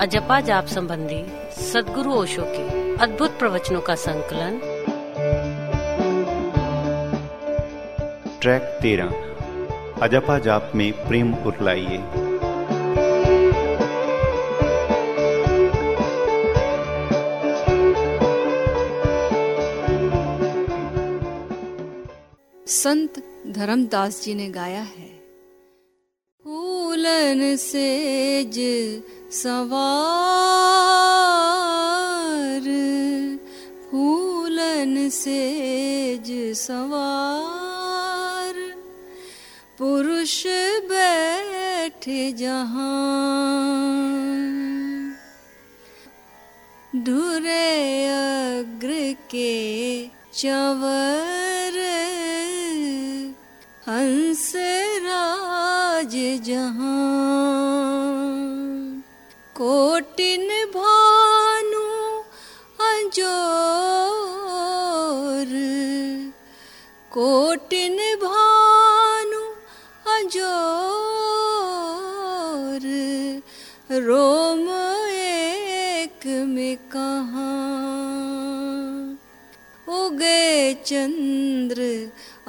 अजपा जाप संबंधी सदगुरु ओशो के अद्भुत प्रवचनों का संकलन। ट्रैक तेरह। अजपा जाप में प्रेम उतलाइए संत धर्मदास जी ने गाया है फूलन सेज सवार फूलन सेज सवार। पुरुष बैठे जहाँ ढुरे अग्र के चवर हंस राज जहाँ।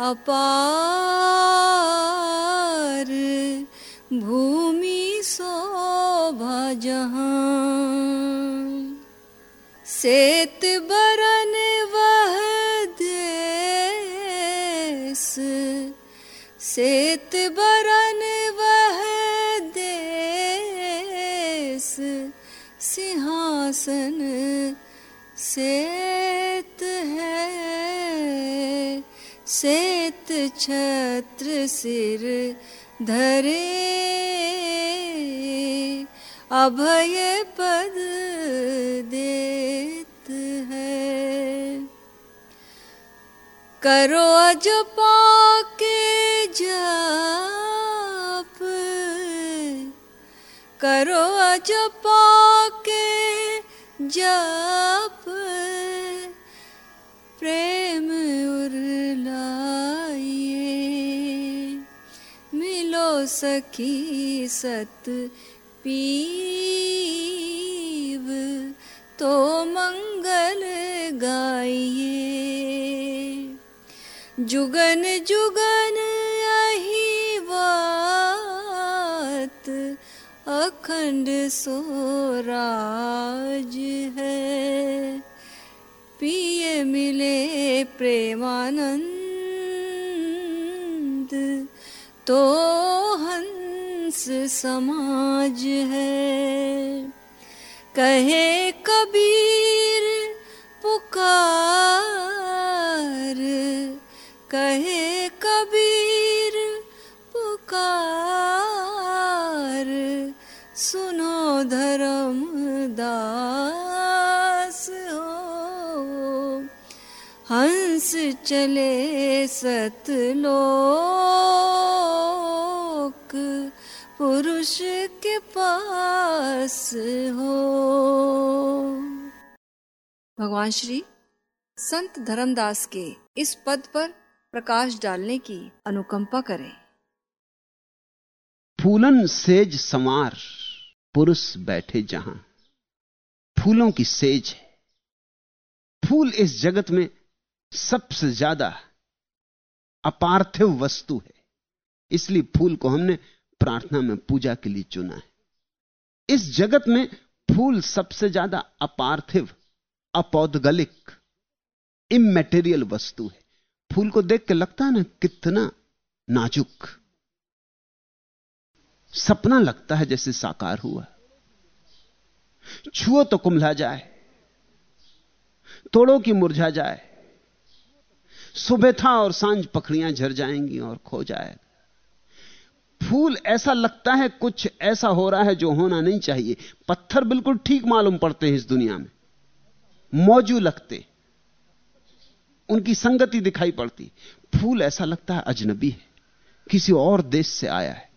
अपार भूमि शोभा जहाँ सेत बरन वह देश, सेत बरन वह देश, सिंहासन सेत है, सेत छत्र सिर धरे। अभय पद देत है। करो अजपा के जाप। करो अजपा के जाप। प्रेम सखी सत पीव तो मंगल गाइए। जुगन जुगन यही बात, अखंड सोराज है। पिए मिले प्रेमानंद तो हंस समाज है। कहे कबीर, पुकार। कहे कबीर, पुकार। सुनो धर्म दास हो। हंस चले सतलोक। के पास हो। भगवान श्री संत धर्मदास के इस पद पर प्रकाश डालने की अनुकंपा करें। फूलन सेज संवार, पुरुष बैठे जहाँ। फूलों की सेज है। फूल इस जगत में सबसे ज़्यादा अपार्थिव वस्तु है। इसलिए फूल को हमने प्रार्थना में पूजा के लिए चुना है। इस जगत में फूल सबसे ज़्यादा अपार्थिव, अपौदगलिक इमेटेरियल वस्तु है। फूल को देख के लगता है ना, कितना नाजुक। सपना लगता है जैसे साकार हुआ। छुओ तो कुंभला जाए, तोड़ो की मुरझा जाए, सुबह था और साँझ पखड़ियाँ झर जाएँगी और खो जाएगा। फूल ऐसा लगता है, कुछ ऐसा हो रहा है जो होना नहीं चाहिए। पत्थर बिल्कुल ठीक मालूम पड़ते हैं इस दुनिया में। मौजू लगते। उनकी संगति दिखाई पड़ती। फूल ऐसा लगता है अजनबी है। किसी और देश से आया है।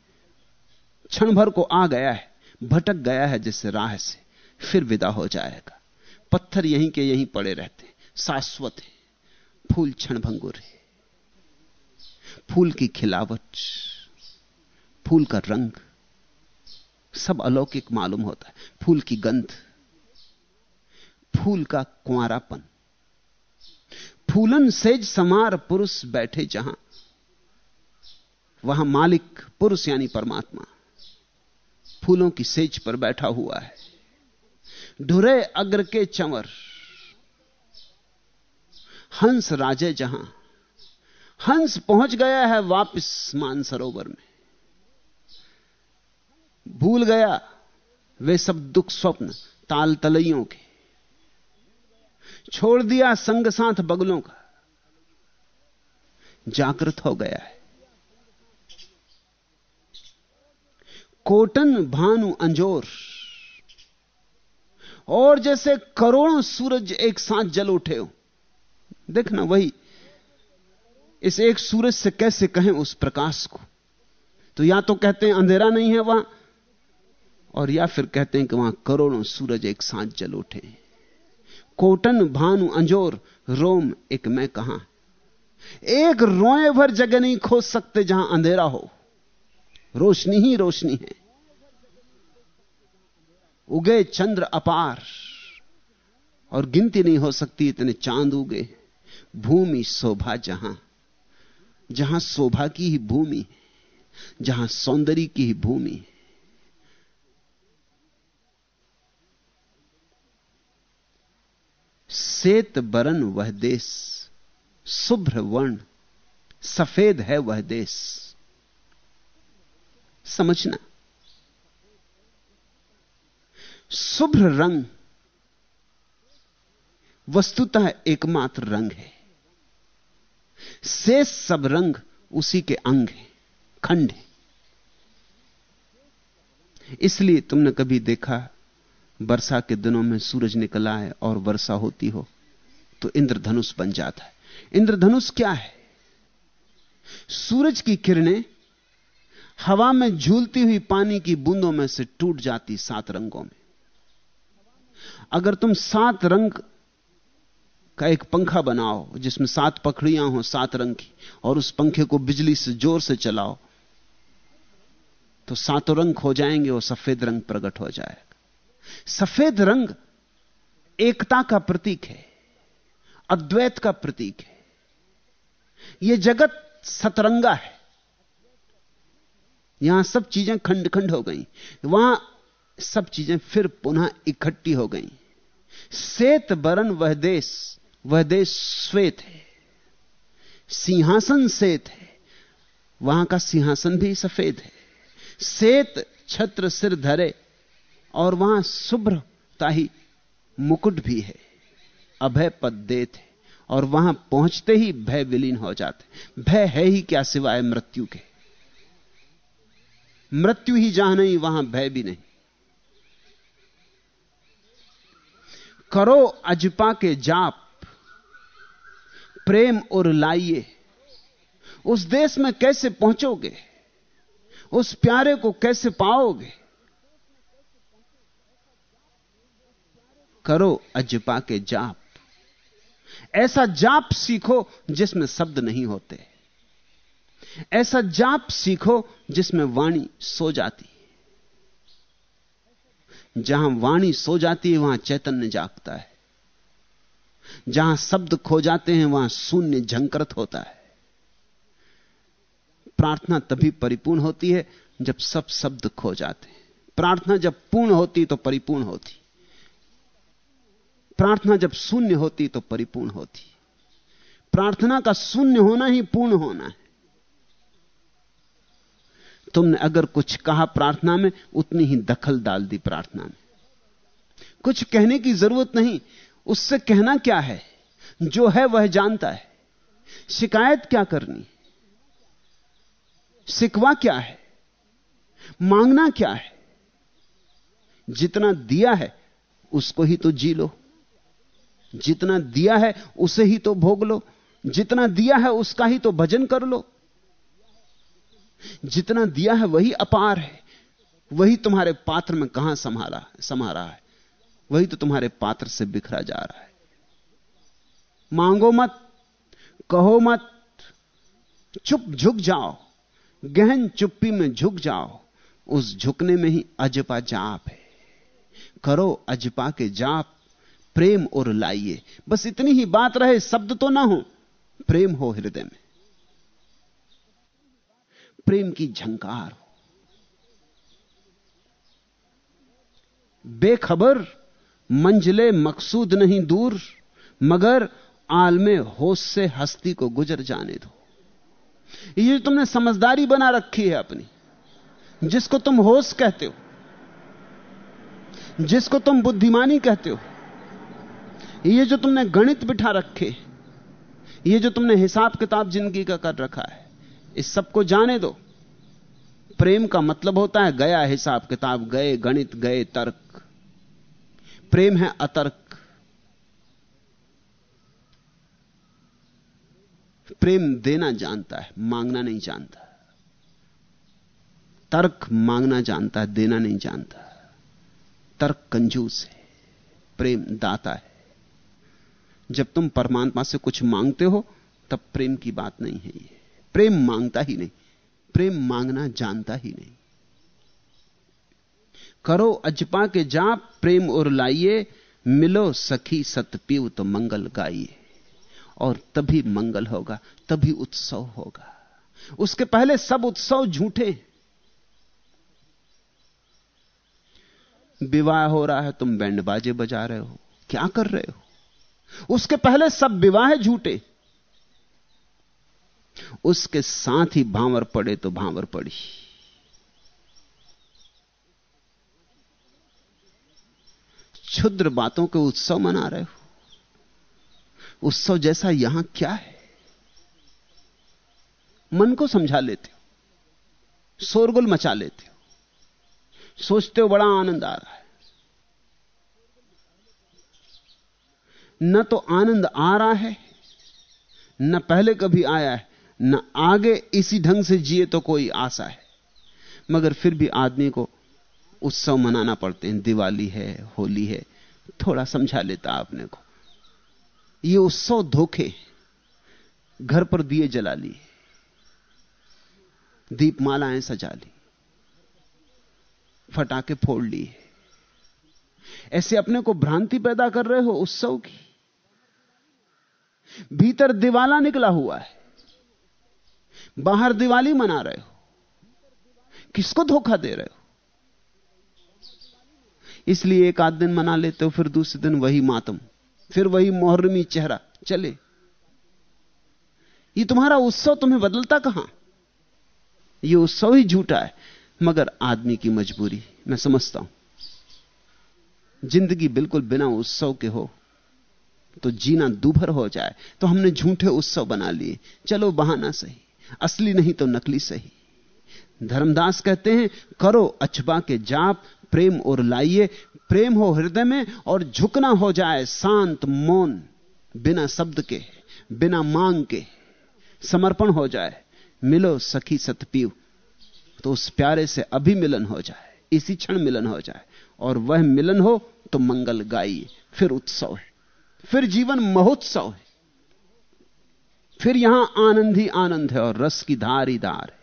क्षण भर को आ गया है। भटक गया है जैसे राह से। फिर विदा हो जाएगा। पत्थर यहीं के यहीं पड़े रहते हैं। शाश्वत है। फूल क्षणभंगुर है। फूल की खिलावट। फूल का रंग। सब अलौकिक मालूम होता है। फूल की गंध, फूल का कुआरापन फूलन सेज समार पुरुष बैठे जहाँ। वहाँ मालिक पुरुष यानी परमात्मा। फूलों की सेज पर बैठा हुआ है। ढुरे अग्र के चंवर। हंस राजे जहाँ। हंस पहुँच गया है वापस मानसरोवर में। भूल गया, वे सब दुख स्वप्न ताल तलइयों के। छोड़ दिया संग साथ बगलों का, जागृत हो गया है। कोटन भानु अंजोर, और जैसे करोड़ों सूरज एक साथ जल उठे हो। देखना वही, इस एक सूरज से कैसे कहें उस प्रकाश को? तो या तो कहते हैं अंधेरा नहीं है वहाँ और या फिर कहते हैं कि वहाँ करोड़ों सूरज एक साथ जल उठे। कोटन, भानु, अंजोर, रोम, एक मैं कहा? एक रोए भर जगह नहीं खोज सकते जहाँ अंधेरा हो। रोशनी ही रोशनी है। उगे चंद्र अपार, और गिनती नहीं हो सकती इतने चाँद उगे। भूमि शोभा जहाँ जहाँ शोभा की ही भूमि, जहाँ सौंदर्य की ही भूमि है। श्वेत बरन वह देश, शुभ्र वर्ण, सफ़ेद है वह देश। समझना। शुभ्र रंग वस्तुतः एकमात्र रंग है। शेष सब रंग उसी के अंग है, खंड है। इसलिए तुमने कभी देखा वर्षा के दिनों में सूरज निकला है और वर्षा होती हो तो इंद्रधनुष बन जाता है। इंद्रधनुष क्या है? सूरज की किरणें हवा में झूलती हुई पानी की बूंदों में से टूट जाती सात रंगों में। अगर तुम सात रंग का एक पंखा बनाओ, जिसमें सात पखड़ियाँ हो सात रंग की, और उस पंखे को बिजली से ज़ोर से चलाओ तो सातों रंग हो जाएँगे और सफ़ेद रंग प्रकट हो जाएगा। सफ़ेद रंग एकता का प्रतीक है, अद्वैत का प्रतीक है। यह जगत सतरंगा है। यहाँ सब चीज़ें खंड खंड हो गई। वहाँ सब चीज़ें फिर पुनः इकट्ठी हो गई। श्वेत बरन वह देश वह देश श्वेत है। सिंहासन श्वेत है। वहाँ का सिंहासन भी सफ़ेद है। श्वेत छत्र सिर धरे। और वहाँ शुभ्रता ही मुकुट भी है। अभय पद दे थे और वहाँ पहुँचते ही भय विलीन हो जाते भय है ही क्या सिवाय मृत्यु के? मृत्यु ही जहाँ नहीं, वहाँ भय भी नहीं। करो अजपा के जाप, प्रेम और लाइए। उस देश में कैसे पहुंचोगे? उस प्यारे को कैसे पाओगे? करो अजपा के जाप। ऐसा जाप सीखो जिसमें शब्द नहीं होते। ऐसा जाप सीखो जिसमें वाणी सो जाती। जहाँ वाणी सो जाती है, वहाँ चैतन्य जागता है। जहाँ शब्द खो जाते हैं, वहाँ शून्य झंकृत होता है। प्रार्थना तभी परिपूर्ण होती है जब सब शब्द खो जाते हैं। प्रार्थना जब पूर्ण होती तो परिपूर्ण होती प्रार्थना जब शून्य होती तो परिपूर्ण होती। प्रार्थना का शून्य होना ही पूर्ण होना है। तुमने अगर कुछ कहा प्रार्थना में, उतनी ही दखल डाल दी प्रार्थना में। कुछ कहने की ज़रूरत नहीं, उससे कहना क्या है? जो है वह जानता है। शिकायत क्या करनी? सिकवा क्या है? मांगना क्या है? जितना दिया है, उसको ही तो जी लो। जितना दिया है उसे ही तो भोग लो। जितना दिया है उसका ही तो भजन कर लो। जितना दिया है वही अपार है। वही तुम्हारे पात्र में कहाँ संभाला, समा रहा है? वही तो तुम्हारे पात्र से बिखरा जा रहा है। मांगो मत, कहो मत, चुप झुक जाओ। गहन चुप्पी में झुक जाओ। उस झुकने में ही अजपा जाप है। करो अजपा के जाप। प्रेम और लाइए। बस इतनी ही बात रहे, शब्द तो ना हो। प्रेम हो हृदय में। प्रेम की झंकार हो। बेखबर मंजिले मकसूद नहीं दूर, मगर आलमे होश से हस्ती को गुजर जाने दो। ये तुमने समझदारी बना रखी है अपनी, जिसको तुम होश कहते हो, जिसको तुम बुद्धिमानी कहते हो ये जो तुमने गणित बिठा रखे, ये जो तुमने हिसाब किताब ज़िंदगी का कर रखा है, इस सबको जाने दो। प्रेम का मतलब होता है गया हिसाब किताब, गए गणित, गए तर्क। प्रेम है अतर्क। प्रेम देना जानता है, मांगना नहीं जानता। तर्क मांगना जानता है, देना नहीं जानता। तर्क कंजूस है, प्रेम दाता है। जब तुम परमात्मा से कुछ मांगते हो, तब प्रेम की बात नहीं है ये। प्रेम माँगता ही नहीं। प्रेम मांगना जानता ही नहीं। करो अजपा के जाप, प्रेम और लाइए। मिलो सखी सतपीव तो मंगल गाइए। और तभी मंगल होगा, तभी उत्सव होगा। उसके पहले सब उत्सव झूठे। विवाह हो रहा है, तुम बैंड बाजे बजा रहे हो। क्या कर रहे हो? उसके पहले सब विवाह झूठे। उसके साथ ही भांवर पड़े तो भांवर पड़ी। क्षुद्र बातों के उत्सव मना रहे हो। उत्सव जैसा यहाँ क्या है? मन को समझा लेते हो, शोरगुल मचा लेते हो। सोचते हो बड़ा आनंद आ रहा है। न तो आनंद आ रहा है, न पहले कभी आया है, न आगे इसी ढंग से जिए तो कोई आशा है। मगर फिर भी आदमी को उत्सव मनाना पड़ते हैं। दिवाली है, होली है, थोड़ा समझा लेता आपने को। ये उत्सव धोखे घर पर दिए जला लिए। दीपमालाएँ सजा ली। फटाके फोड़ लिए। ऐसे अपने को भ्रांति पैदा कर रहे हो उत्सव की? भीतर दिवाला निकला हुआ है। बाहर दिवाली मना रहे हो। किसको धोखा दे रहे हो? इसलिए एक आध दिन मना लेते हो, फिर दूसरे दिन वही मातम, फिर वही मोहर्रमी चेहरा, चले। ये तुम्हारा उत्सव तुम्हें बदलता कहाँ? ये उत्सव ही झूठा है, मगर आदमी की मजबूरी, मैं समझता हूँ। ज़िंदगी बिल्कुल बिना उत्सव के हो। तो जीना दूभर हो जाए। तो हमने झूठे उत्सव बना लिए। चलो, बहाना सही। असली नहीं तो नकली सही। धर्मदास कहते हैं, करो अछबा के जाप, प्रेम और लाइए। प्रेम हो हृदय में और झुकना हो जाए शांत मौन। बिना शब्द के, बिना मांग के समर्पण हो जाए। मिलो सखी सतपीव। तो उस प्यारे से अभी मिलन हो जाए। इसी क्षण मिलन हो जाए। और वह मिलन हो तो मंगल गाइए। फिर उत्सव है। फिर जीवन महोत्सव है। फिर यहाँ आनंद ही आनंद है और रस की धार ही धार है।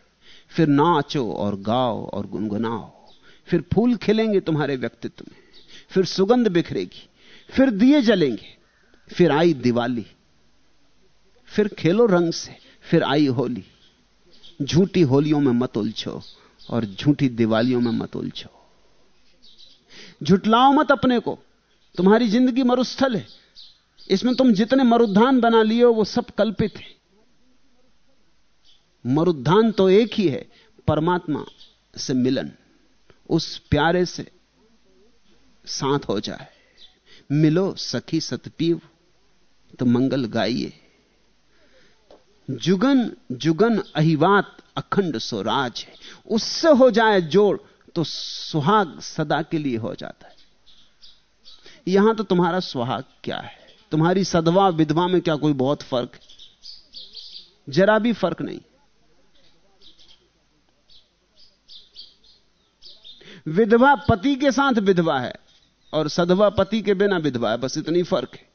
फिर नाचो और गाओ और गुनगुनाओ। फिर फूल खिलेंगे तुम्हारे व्यक्तित्व में। फिर सुगंध बिखरेगी। फिर दिए जलेंगे। फिर आई दिवाली। फिर खेलो रंग से। फिर आई होली। झूठी होलियों में मत उलझो और झूठी दिवालियों में मत उलझो। झुटलाओ मत अपने को। तुम्हारी ज़िंदगी मरुस्थल है। इसमें तुम जितने मरुद्धान बना लिए वो सब कल्पित है। मरुद्धान तो एक ही है, परमात्मा से मिलन। उस प्यारे से साथ हो जाए। मिलो सखी सतपीव तो मंगल गाइए। जुगन जुगन अहिवात, अखंड स्वराज है। उससे हो जाए जोड़ तो सुहाग सदा के लिए हो जाता है। यहाँ तो तुम्हारा सुहाग क्या है? तुम्हारी सदवा विधवा में क्या कोई बहुत फ़र्क है? जरा भी फ़र्क नहीं। विधवा पति के साथ विधवा है और सदवा पति के बिना विधवा है, बस इतनी फ़र्क है।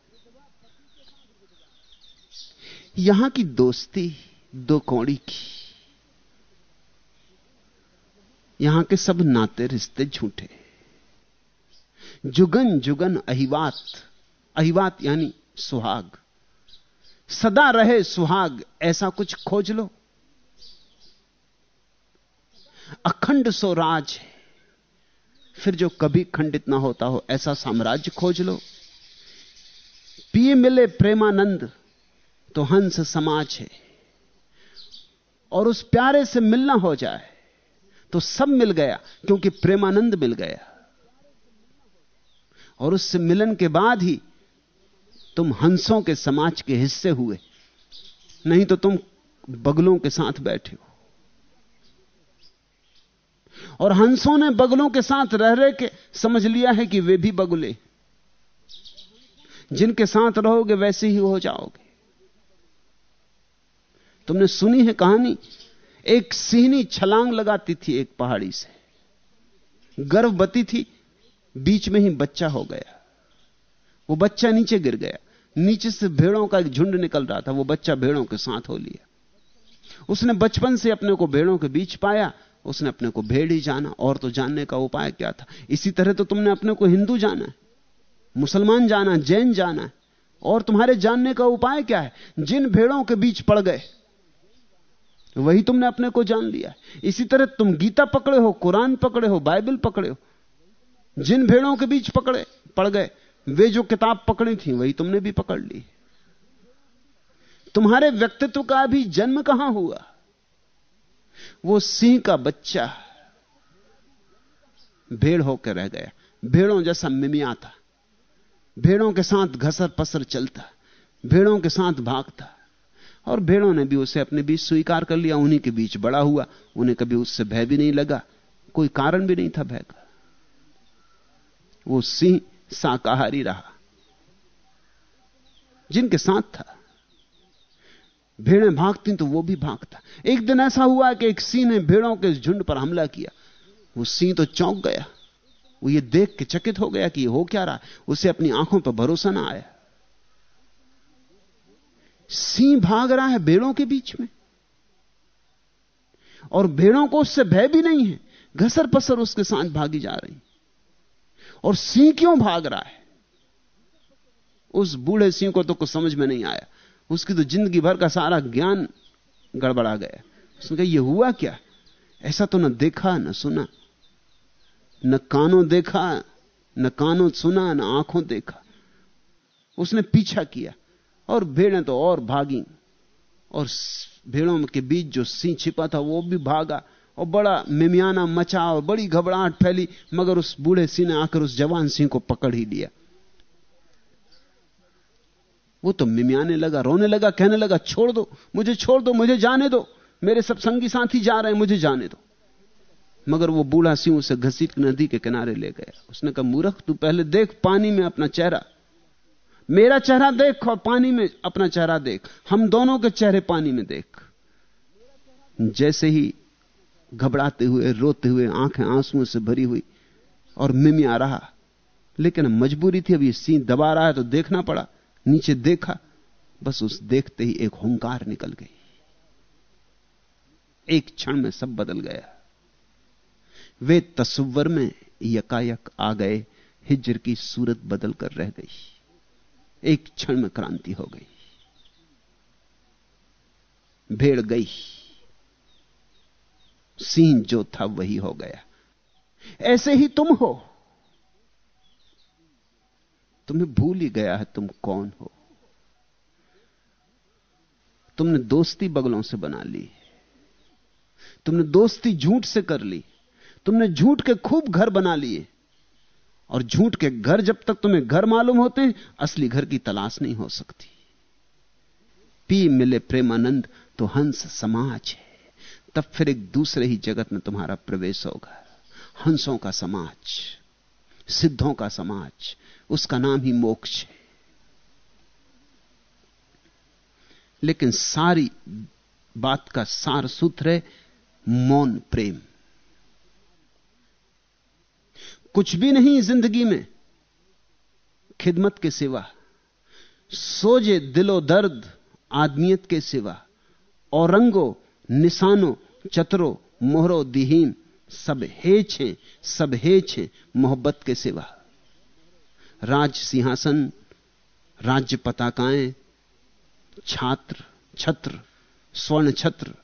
यहाँ की दोस्ती, दो कौड़ी की। यहाँ के सब नाते रिश्ते झूठे। जुगन जुगन अहिवात। अहिवात यानी सुहाग। सदा रहे सुहाग, ऐसा कुछ खोज लो। अखंड सो राज है। फिर जो कभी खंडित ना होता हो, ऐसा साम्राज्य खोज लो। पिए मिले प्रेमानंद तो हंस समाज है। और उस प्यारे से मिलना हो जाए तो सब मिल गया, क्योंकि प्रेमानंद मिल गया। और उससे मिलन के बाद ही तुम हंसों के समाज के हिस्से हुए। नहीं तो तुम बगलों के साथ बैठे हो। और हंसों ने बगलों के साथ रह रहे के समझ लिया है कि वे भी बगुले जिनके साथ रहोगे वैसे ही हो जाओगे। तुमने सुनी है कहानी? एक सिहनी छलांग लगाती थी एक पहाड़ी से। गर्भवती थी, बीच में ही बच्चा हो गया। वो बच्चा नीचे गिर गया। नीचे से भेड़ों का एक झुंड निकल रहा था, वो बच्चा भेड़ों के साथ हो लिया। उसने बचपन से अपने को भेड़ों के बीच पाया, उसने अपने को भेड़ ही जाना, और तो जानने का उपाय क्या था? इसी तरह तो तुमने अपने को हिंदू जाना मुसलमान जाना जैन जाना और तुम्हारे जानने का उपाय क्या है? जिन भेड़ों के बीच पड़ गए, वही तुमने अपने को जान लिया इसी तरह तुम गीता पकड़े हो, कुरान पकड़े हो, बाइबल पकड़े हो, जिन भेड़ों के बीच पकड़े, पड़ गए वे जो किताब पकड़ी थी, वही तुमने भी पकड़ ली। तुम्हारे व्यक्तित्व का भी जन्म कहाँ हुआ? वो सिंह का बच्चा भेड़ होकर रह गया। भेड़ों जैसा मिमिया था। भेड़ों के साथ घसर पसर चलता। भेड़ों के साथ भागता। और भेड़ों ने भी उसे अपने बीच स्वीकार कर लिया। उन्हीं के बीच बड़ा हुआ। उन्हें कभी उससे भय भी नहीं लगा। कोई कारण भी नहीं था भय का। वो सिंह शाकाहारी रहा। जिनके साथ था। भेड़ें भागती तो वो भी भागता। एक दिन ऐसा हुआ कि एक सिंह ने भेड़ों के झुंड पर हमला किया। वो सिंह तो चौंक गया। वो ये देख के चकित हो गया कि हो क्या रहा। उसे अपनी आँखों पर भरोसा ना आया। सिंह भाग रहा है भेड़ों के बीच में। और भेड़ों को उससे भय भी नहीं है। घसर पसर उसके साथ भागी जा रही। और सिंह क्यों भाग रहा है? उस बूढ़े सिंह को तो कुछ समझ में नहीं आया। उसकी तो ज़िंदगी भर का सारा ज्ञान गड़बड़ा गया। उसने कहा यह हुआ क्या? ऐसा तो न देखा, न सुना। न कानों देखा, न कानों सुना, न आँखों देखा। उसने पीछा किया और भेड़ें तो और भागी। और भेड़ों के बीच जो सिंह छिपा था, वो भी भागा। और बड़ा मिमियाना मचा और बड़ी घबराहट फैली, मगर उस बूढ़े सिंह ने आकर उस जवान सिंह को पकड़ ही लिया। वो तो मिमियाने लगा, रोने लगा, कहने लगा, छोड़ दो, मुझे छोड़ दो, मुझे जाने दो, मेरे सब संगी साथी जा रहे हैं, मुझे जाने दो। मगर वो बूढ़ा सिंह उसे घसीट नदी के किनारे ले गया। उसने कहा, मूर्ख, तू पहले देख, पानी में अपना चेहरा। मेरा चेहरा देख और पानी में अपना चेहरा देख। हम दोनों के चेहरे पानी में देख। जैसे ही घबराते हुए, रोते हुए, आँखें आंसुओं से भरी हुई और मिमिया रहा। लेकिन मजबूरी थी, अब ये सीन दबा रहा है तो देखना पड़ा, नीचे देखा, बस उस देखते ही एक हुंकार निकल गई। एक क्षण में सब बदल गया। वे तस्वर में यकायक आ गए, हिजर की सूरत बदल कर रह गई। एक क्षण में क्रांति हो गई। भेड़ गई। सिंह जो था वही हो गया। ऐसे ही तुम हो। तुम्हें भूल ही गया है तुम कौन हो। तुमने दोस्ती बगलों से बना ली। तुमने दोस्ती झूठ से कर ली। तुमने झूठ के खूब घर बना लिए। और झूठ के घर जब तक तुम्हें घर मालूम होते हैं असली घर की तलाश नहीं हो सकती। पी मिले प्रेमानंद तो हंस समाज है। तब फिर एक दूसरे ही जगत में तुम्हारा प्रवेश होगा। हंसों का समाज, सिद्धों का समाज, उसका नाम ही मोक्ष है। लेकिन सारी बात का सार सूत्र है, मौन प्रेम। कुछ भी नहीं ज़िंदगी में, खिदमत के सिवा, सोजे दिलो दर्द आदमियत के सिवा, औरंगो निशानो, चतरो, मोहरो, दिहीन, सब हेच हैं, सब हेच हैं मोहब्बत के सिवा। राज सिंहासन राज्य पताकाएँ, छात्र, छत्र, स्वर्ण छत्र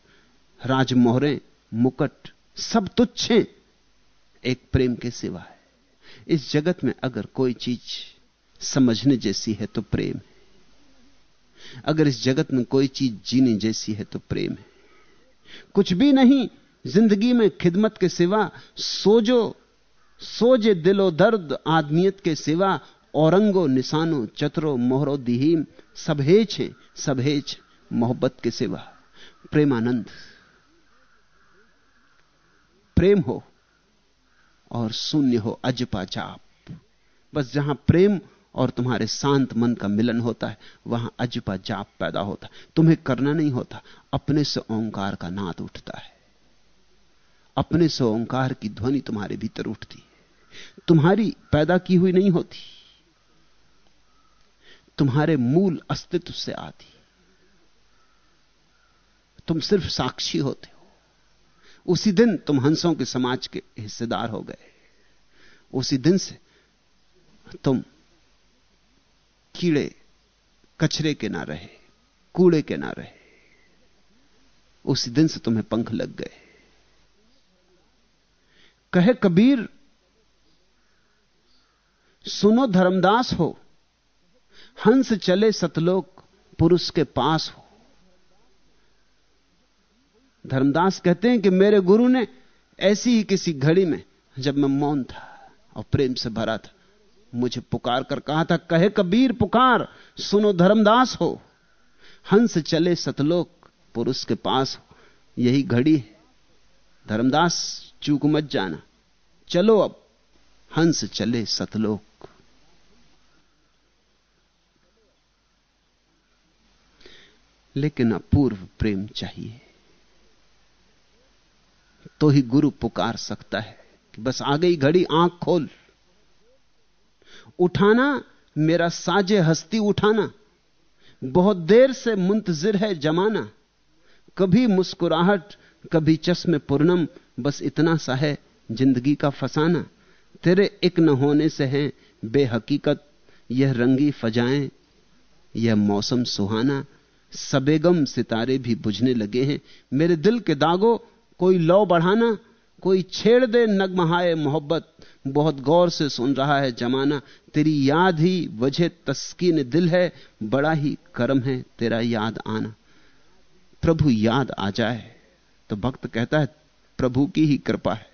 राजमोहरें मुकट, सब तुच्छ हैं, एक प्रेम के सिवा है। इस जगत में अगर कोई चीज़ समझने जैसी है तो प्रेम है। अगर इस जगत में कोई चीज़ जीने जैसी है तो प्रेम है। कुछ भी नहीं, ज़िंदगी में खिदमत के सिवा, सोजो, सोजे दिलो दर्द, आदमियत के सिवा, औरंगो, निशानो, चतरो, मोहरो, दिहीम सबहेच है सबहेच मोहब्बत के सिवा। प्रेमानंद, प्रेम हो और शून्य हो अजपा जाप बस जहाँ प्रेम और तुम्हारे शांत मन का मिलन होता है, वहाँ अजपा जाप पैदा होता है। तुम्हें करना नहीं होता, अपने से ओंकार का नाद उठता है। अपने से ओंकार की ध्वनि तुम्हारे भीतर उठती है। तुम्हारी पैदा की हुई नहीं होती, तुम्हारे मूल अस्तित्व से आती तुम सिर्फ़ साक्षी होते हो। उसी दिन तुम हंसों के समाज के हिस्सेदार हो गए। उसी दिन से तुम कीड़े कचरे के ना रहे, कूड़े के ना रहे। उसी दिन से तुम्हें पंख लग गए। कहे कबीर, सुनो धर्मदास हो, हंस चले सतलोक, पुरुष के पास हो। धर्मदास कहते हैं कि मेरे गुरु ने ऐसी ही किसी घड़ी में जब मैं मौन था और प्रेम से भरा था मुझे पुकार कर कहा था, कहे कबीर, पुकार, सुनो धर्मदास हो। हंस चले सतलोक, पुरुष के पास हो। यही घड़ी है। धर्मदास, चूक मत जाना। चलो अब, हंस चले सतलोक। लेकिन अपूर्व प्रेम चाहिए। तो ही गुरु पुकार सकता है कि बस आ गई घड़ी, आँख खोल। उठाना, मेरा साजे हस्ती उठाना। बहुत देर से मुंतजिर है जमाना। कभी मुस्कुराहट, कभी चश्मे पूर्णम बस इतना सा है ज़िंदगी का फसाना। तेरे एक न होने से है बेहकीकत, यह रंगी फजाएँ, यह मौसम सुहाना। सबेगम सितारे भी बुझने लगे हैं। मेरे दिल के दागो, कोई लौ बढ़ाना कोई छेड़ दे नगमहाए मोहब्बत। बहुत गौर से सुन रहा है जमाना। तेरी याद ही वजह तस्कीन दिल है। बड़ा ही कर्म है तेरा याद आना। प्रभु याद आ जाए तो भक्त कहता है, प्रभु की ही कृपा है।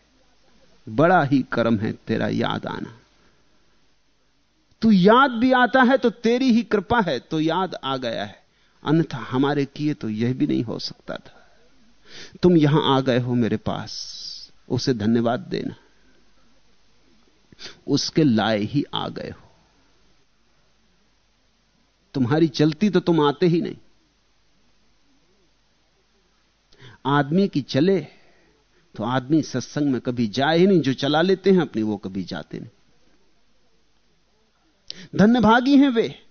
बड़ा ही कर्म है तेरा याद आना। तू याद भी आता है तो तेरी ही कृपा है तो याद आ गया है। अन्यथा हमारे किए तो यह भी नहीं हो सकता था। तुम यहाँ आ गए हो मेरे पास। उसे धन्यवाद देना। उसके लाए ही आ गए हो। तुम्हारी चलती तो तुम आते ही नहीं। आदमी की चले तो आदमी सत्संग में कभी जाए ही नहीं, जो चला लेते हैं अपनी, वो कभी जाते नहीं। धन्यभागी हैं वे,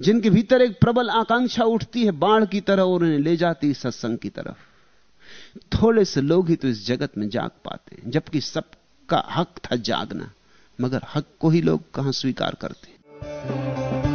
जिनके भीतर एक प्रबल आकांक्षा उठती है, बाढ़ की तरह और उन्हें ले जाती सत्संग की तरफ़। थोड़े से लोग ही तो इस जगत में जाग पाते हैं, जबकि सबका हक था जागना, मगर हक को ही लोग कहाँ स्वीकार करते?